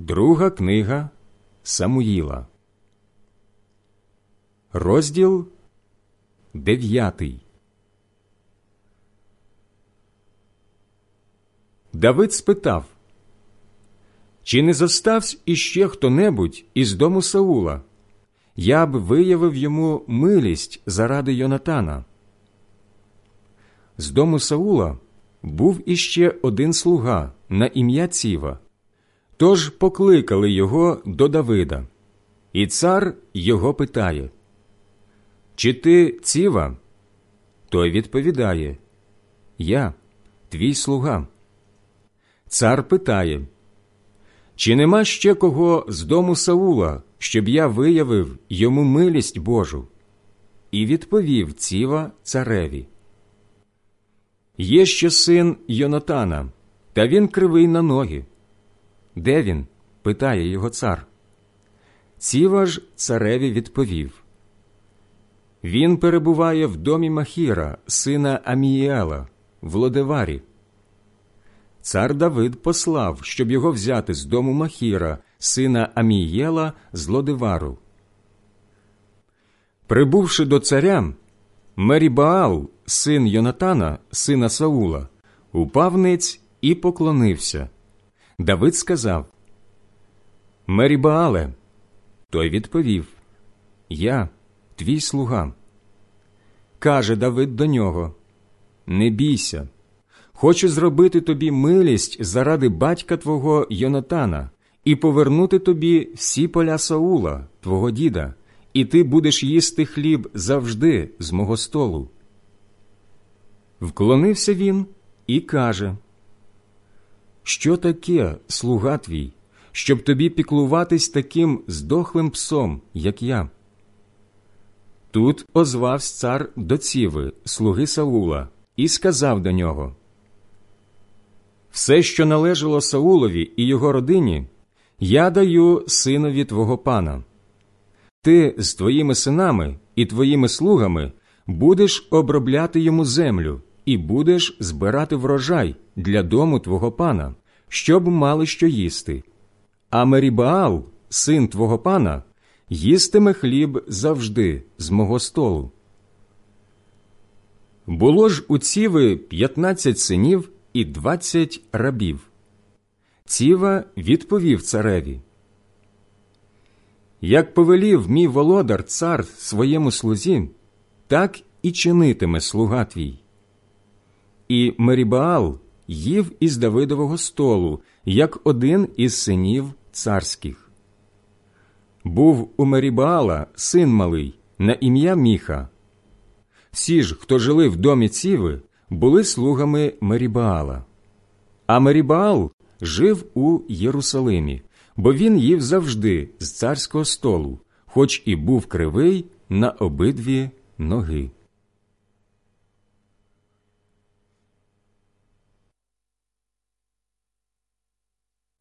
Друга книга Самуїла, розділ дев'ятий. Давид спитав, чи не зоставсь іще хто-небудь із дому Саула? Я б виявив йому милість заради Йонатана. З дому Саула був іще один слуга на ім'я Ціва. Тож покликали його до Давида, і цар його питає Чи ти ціва? Той відповідає Я, твій слуга. Цар питає Чи нема ще кого з дому Саула, щоб я виявив йому милість Божу? І відповів ціва цареві. Є ще син Йонатана, та він кривий на ноги. Де він? питає його цар. Ціва ж цареві відповів. Він перебуває в домі Махіра, сина Амієла, в Лодеварі. Цар Давид послав, щоб його взяти з дому Махіра, сина Амієла з Лодевару. Прибувши до царя, Мерібаал, син Йонатана, сина Саула, упав ниць і поклонився. Давид сказав Мерібаале. Той відповів Я, твій слуга. Каже Давид до нього Не бійся. Хочу зробити тобі милість заради батька твого Йонатана і повернути тобі всі поля Саула, твого діда, і ти будеш їсти хліб завжди з мого столу. Вклонився він і каже що таке, слуга твій, щоб тобі піклуватись таким здохлим псом, як я? Тут озвався цар до ціви, слуги Саула, і сказав до нього Все, що належало Саулові і його родині, я даю синові твого пана. Ти з твоїми синами і твоїми слугами будеш обробляти йому землю і будеш збирати врожай для дому твого пана, щоб мали що їсти. А Мерібаал, син твого пана, їстиме хліб завжди з мого столу. Було ж у ціви п'ятнадцять синів і двадцять рабів. Ціва відповів цареві. Як повелів мій володар цар своєму слузі, так і чинитиме слуга твій. І Мерібаал їв із Давидового столу, як один із синів царських. Був у Мерібаала син малий на ім'я Міха. Всі ж, хто жили в домі Ціви, були слугами Мерібаала. А Мерібаал жив у Єрусалимі, бо він їв завжди з царського столу, хоч і був кривий на обидві ноги.